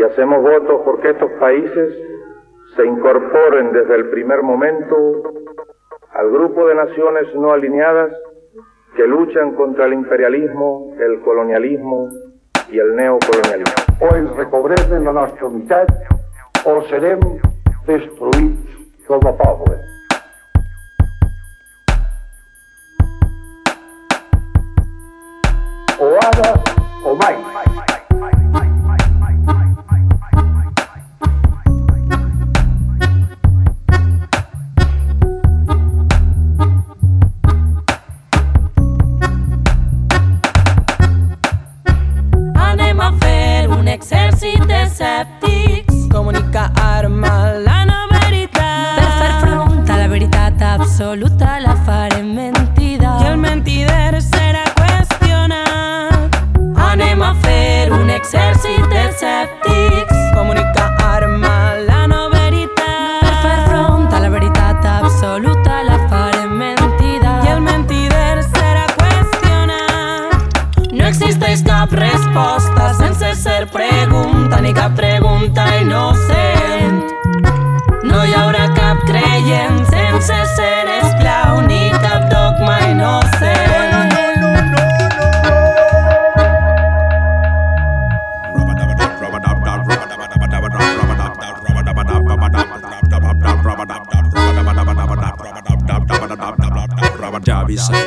y hacemos votos porque estos países se incorporen desde el primer momento al grupo de naciones no alineadas que luchan contra el imperialismo, el colonialismo y el neocolonialismo. Hoy recobrem la nostra unitat o serem destruïts com a poble. O ara o mai. un exèrcit d'escèptics. Comunicar la no veritat. Per fer front la veritat absoluta la farem mentida. I el mentider serà qüestionat. Anem a fer un exèrcit d'escèptics. piensen ser esclavo ni dogma inocente. Javi said,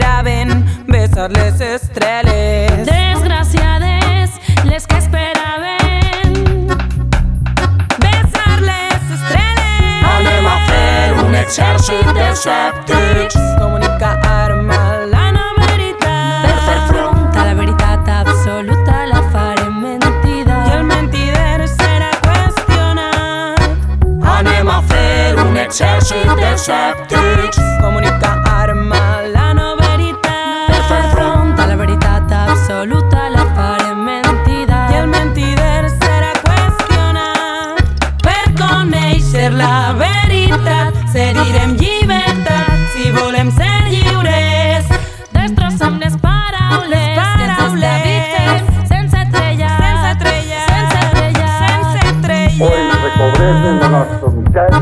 besar les estrelles. Desgraciades, les que esperaven besar les estrelles. Anem a fer un exèrcit d'escèptics. Comunicar arma la no veritat. Per fer front a la veritat absoluta la farem mentida. I el mentider serà qüestionat. Anem a fer un exèrcit d'escèptics. pobresa i la nostra unitat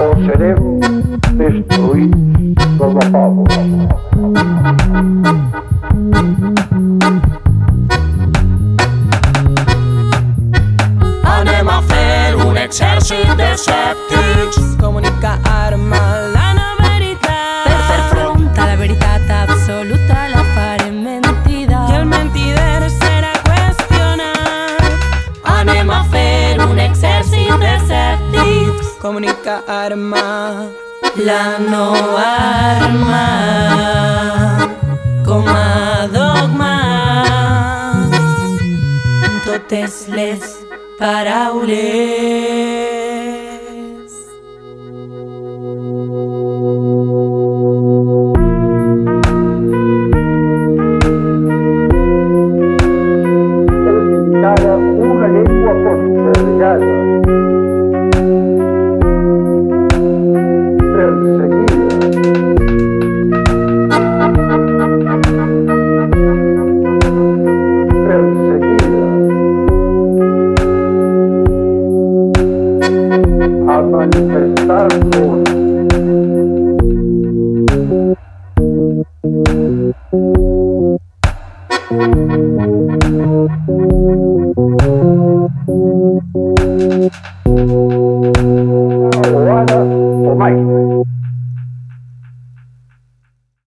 o serem destruïts per la pàbula. Anem a fer un exèrcit de set comunica arma. La no arma, coma dogma, totes les paraule. Thank.